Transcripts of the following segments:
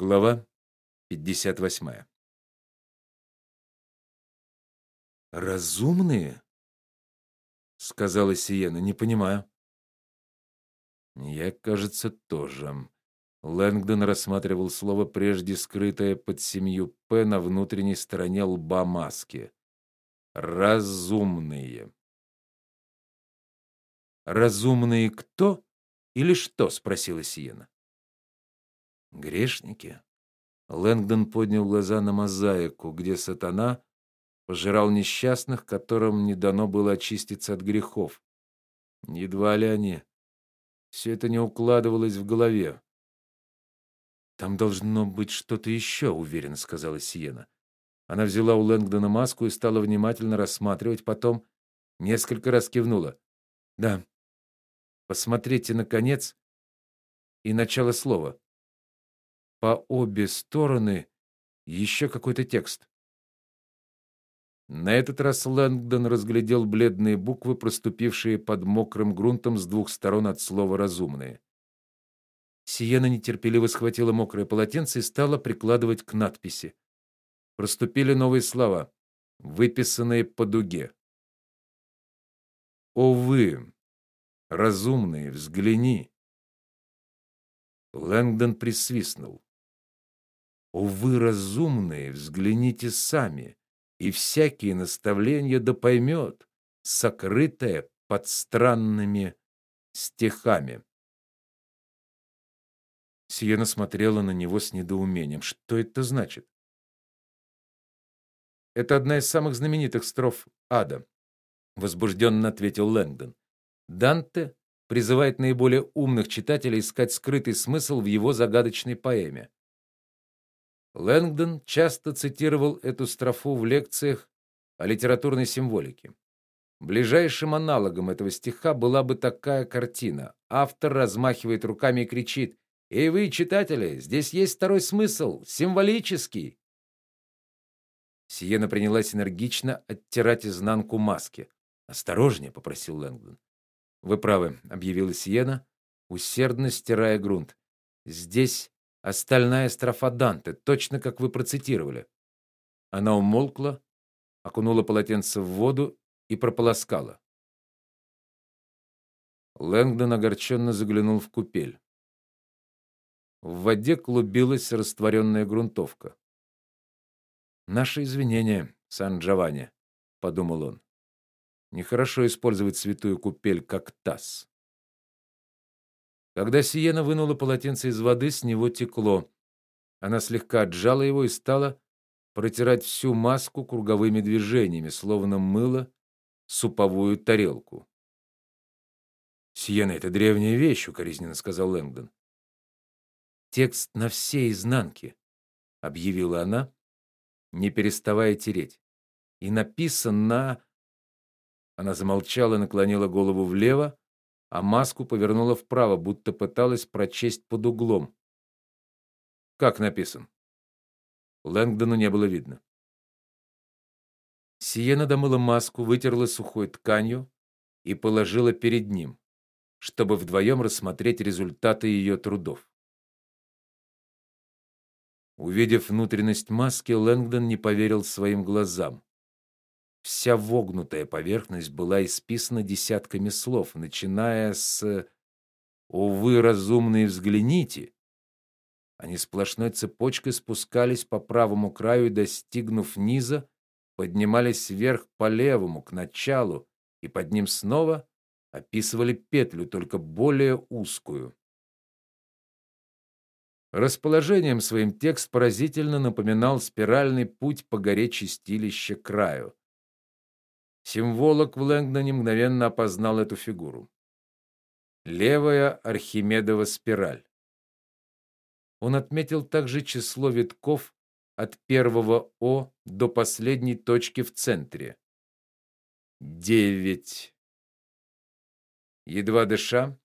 Глава 58. Разумные, сказала Сиена, не понимаю. Я, кажется, тоже. Лэнгдон рассматривал слово прежде скрытое под семью п на внутренней стороне лба маски. Разумные. Разумные кто или что, спросила Сиена. Грешники. Лэнгдон поднял глаза на мозаику, где сатана пожирал несчастных, которым не дано было очиститься от грехов. Едва ли они. Все это не укладывалось в голове. Там должно быть что-то еще, уверенно сказала Сиена. Она взяла у Лэнгдона маску и стала внимательно рассматривать, потом несколько раз кивнула. Да. Посмотрите на конец и начало слова. По обе стороны еще какой-то текст. На этот раз Лэнгдон разглядел бледные буквы, проступившие под мокрым грунтом с двух сторон от слова разумные. Сиена нетерпеливо схватила мокрое полотенце и стала прикладывать к надписи. Проступили новые слова, выписанные по дуге. О вы, разумные, взгляни. Лэнгдон присвистнул. О разумные, взгляните сами, и всякие наставления да поймет, сокрытое под странными стихами. Сиена смотрела на него с недоумением. Что это значит? Это одна из самых знаменитых строф Ада, возбужденно ответил Лэнгдон. Данте призывает наиболее умных читателей искать скрытый смысл в его загадочной поэме. Лэнгдон часто цитировал эту строфу в лекциях о литературной символике. Ближайшим аналогом этого стиха была бы такая картина. Автор размахивает руками и кричит: "Эй вы, читатели, здесь есть второй смысл, символический". Сиена принялась энергично оттирать изнанку маски. "Осторожнее", попросил Лэнгдон. "Вы правы", объявила Сиена, усердно стирая грунт. "Здесь остальная строфа Данте, точно как вы процитировали". Она умолкла, окунула полотенце в воду и прополоскала. Лэнгдон огорченно заглянул в купель. В воде клубилась растворенная грунтовка. Наши извинения, Сан-Джованни, подумал он. Нехорошо использовать святую купель как таз. Когда Сиена вынула полотенце из воды, с него текло. Она слегка отжала его и стала протирать всю маску круговыми движениями, словно мыла суповую тарелку. Сиена это древняя вещь, укоризненно сказал Лэнгдон. Текст на все изнанки, объявила она, не переставая тереть. И написан на Она замолчала наклонила голову влево, а маску повернула вправо, будто пыталась прочесть под углом. Как написан? Лэнгдону не было видно. Сиена домыла маску, вытерла сухой тканью и положила перед ним, чтобы вдвоем рассмотреть результаты ее трудов. Увидев внутренность маски, Лэнгдон не поверил своим глазам. Вся вогнутая поверхность была исписана десятками слов, начиная с "О вы разумные, взгляните". Они сплошной цепочкой спускались по правому краю и достигнув низа, поднимались вверх по левому к началу и под ним снова описывали петлю, только более узкую. Расположением своим текст поразительно напоминал спиральный путь по горе Чистилища краю. Символок в Лэнгдоне мгновенно опознал эту фигуру. Левая Архимедова спираль. Он отметил также число витков от первого О до последней точки в центре. Девять. Едва дыша,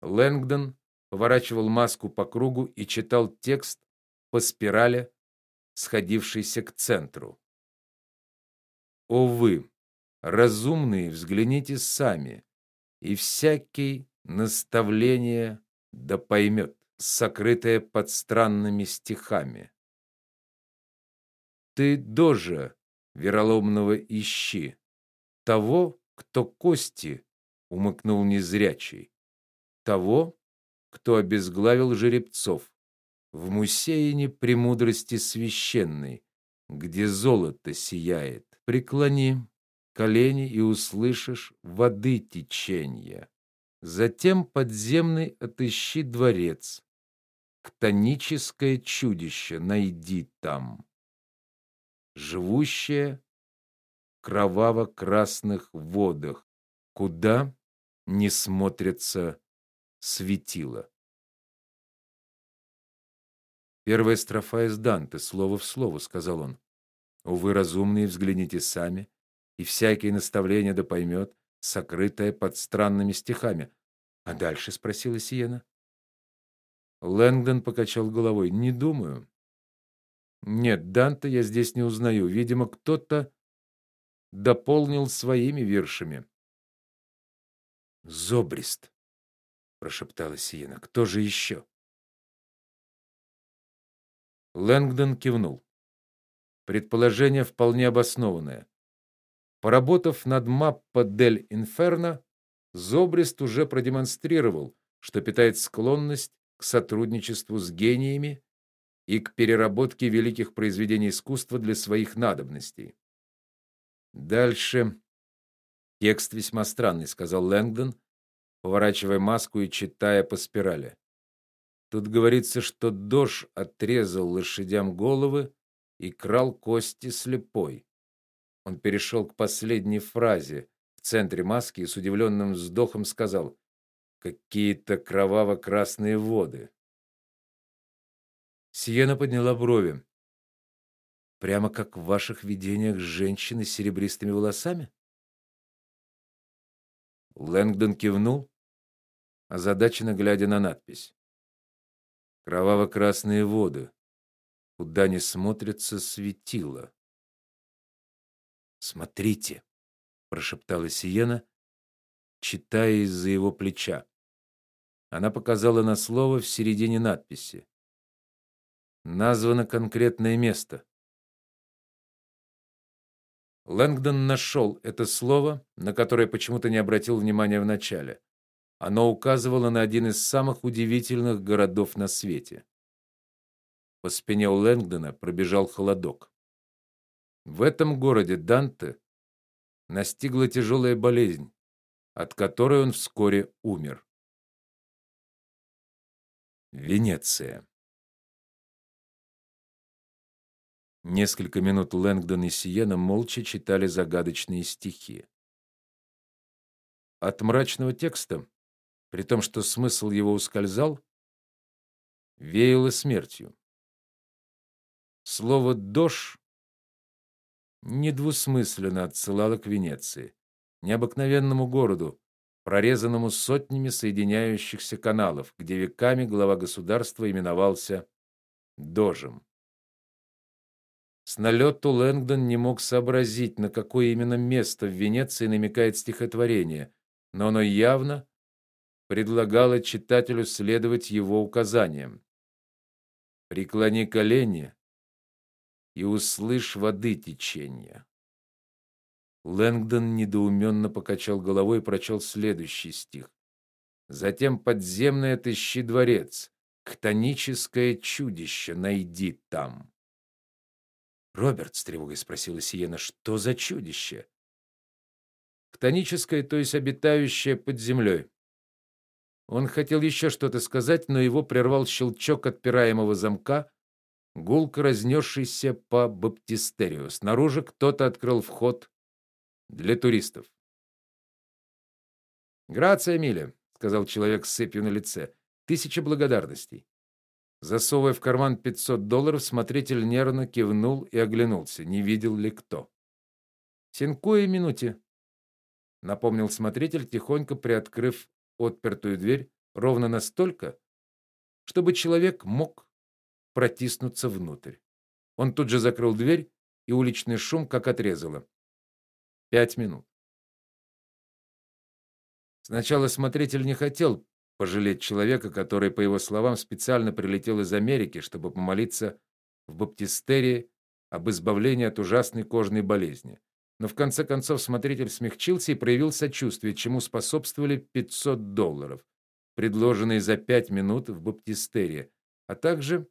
Лэнгдон поворачивал маску по кругу и читал текст по спирали, сходившейся к центру. О разумные, взгляните сами, и всякий наставление да поймет. сокрытое под странными стихами. Ты дожа вероломного ищи, того, кто кости умыкнул незрячий, того, кто обезглавил жеребцов в мусеине премудрости священной, где золото сияет. Преклони колени и услышишь воды течение. Затем подземный отыщи дворец. Хтоническое чудище найди там. Живущее в кроваво-красных водах, куда не смотрится светило. Первая строфа из Данте, слово в слово, сказал он. Увы, разумные, взгляните сами, и всякие наставления да поймет, сокрытое под странными стихами. А дальше спросила Сиена. Лэнгдон покачал головой. Не думаю. Нет, Данте я здесь не узнаю. Видимо, кто-то дополнил своими виршами. Зобрист, прошептала Сиена. Кто же еще?» Лэнгдон кивнул. Предположение вполне обоснованное. Поработав над маппа дель Инферно, Зобрист уже продемонстрировал, что питает склонность к сотрудничеству с гениями и к переработке великих произведений искусства для своих надобностей. Дальше текст весьма странный, сказал Лэнгдон, поворачивая маску и читая по спирали. Тут говорится, что Дож отрезал лошадям головы и крал кости слепой. Он перешел к последней фразе в центре маски и с удивленным вздохом сказал: "Какие-то кроваво-красные воды". Сиена подняла брови. Прямо как в ваших видениях женщины с серебристыми волосами? Лэнгдон кивнул, озадаченно глядя на надпись. Кроваво-красные воды, куда не смотрится светило. Смотрите, прошептала Сиена, читая из-за его плеча. Она показала на слово в середине надписи. Названо конкретное место. Лэнгдон нашел это слово, на которое почему-то не обратил внимания в начале. Оно указывало на один из самых удивительных городов на свете. По спине у Лэнгдона пробежал холодок. В этом городе Данте настигла тяжелая болезнь, от которой он вскоре умер. Венеция. Несколько минут Лэнгдон и Сиена молча читали загадочные стихи. От мрачного текста при том, что смысл его ускользал, веяло смертью. Слово дож недвусмысленно отсылало к Венеции, необыкновенному городу, прорезанному сотнями соединяющихся каналов, где веками глава государства именовался дожем. С налету Лэнгдон не мог сообразить, на какое именно место в Венеции намекает стихотворение, но оно явно предлагала читателю следовать его указаниям. Преклони колени и услышь воды течения. Лэнгдон недоуменно покачал головой и прочел следующий стих. Затем подземное отыщи дворец, хтоническое чудище найди там. Роберт с тревогой спросила Сиена: "Что за чудище?" Хтоническое, то есть обитающее под землей. Он хотел еще что-то сказать, но его прервал щелчок отпираемого замка, гулко разнесшийся по баптистерию. Снаружи кто-то открыл вход для туристов. "Грация, Миля", сказал человек с сыпью на лице. "Тысяча благодарностей". Засовывая в карман 500 долларов, смотритель нервно кивнул и оглянулся, не видел ли кто. "Синкуе минуте", напомнил смотритель, тихонько приоткрыв отпертую дверь ровно настолько, чтобы человек мог протиснуться внутрь. Он тут же закрыл дверь, и уличный шум как отрезало. Пять минут. Сначала смотритель не хотел пожалеть человека, который, по его словам, специально прилетел из Америки, чтобы помолиться в баптистерии об избавлении от ужасной кожной болезни. Но в конце концов смотритель смягчился и проявил сочувствие, чему способствовали 500 долларов, предложенные за пять минут в баптистерии, а также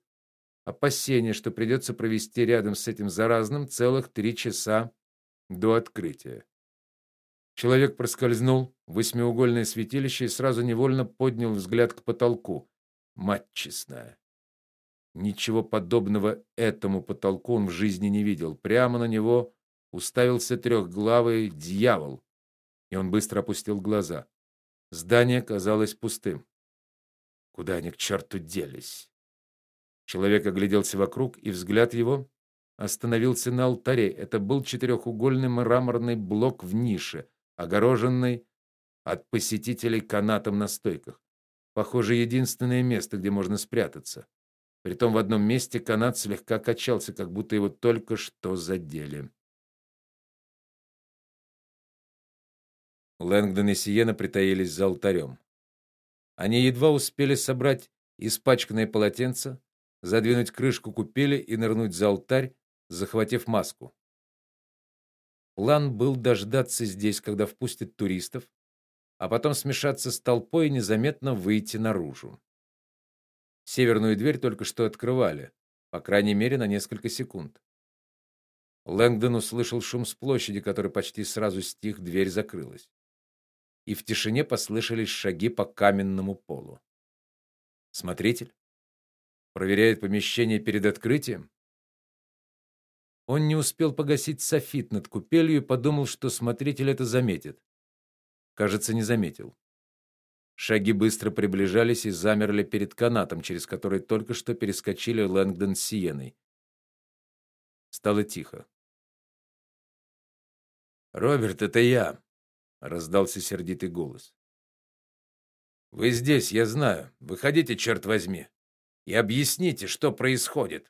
опасение, что придется провести рядом с этим заразным целых три часа до открытия. Человек проскользнул в восьмиугольное святилище и сразу невольно поднял взгляд к потолку. Мать честная. Ничего подобного этому потолку он в жизни не видел. Прямо на него уставился трехглавый дьявол, и он быстро опустил глаза. Здание казалось пустым. Куда они к черту делись? Человек огляделся вокруг, и взгляд его остановился на алтаре. Это был четырехугольный мраморный блок в нише, огороженный от посетителей канатом на стойках. Похоже, единственное место, где можно спрятаться. Притом в одном месте канат слегка качался, как будто его только что задели. Лэнгдон и Сиена притаились за алтарем. Они едва успели собрать испачканное полотенце, задвинуть крышку купели и нырнуть за алтарь, захватив маску. План был дождаться здесь, когда впустят туристов, а потом смешаться с толпой и незаметно выйти наружу. Северную дверь только что открывали, по крайней мере, на несколько секунд. Лэнгдон услышал шум с площади, который почти сразу стих, дверь закрылась. И в тишине послышались шаги по каменному полу. Смотритель проверяет помещение перед открытием. Он не успел погасить софит над купелью и подумал, что смотритель это заметит. Кажется, не заметил. Шаги быстро приближались и замерли перед канатом, через который только что перескочили Лэнгдон с Сиеной. Стало тихо. "Роберт, это я", раздался сердитый голос. "Вы здесь, я знаю. Выходите, черт возьми, и объясните, что происходит".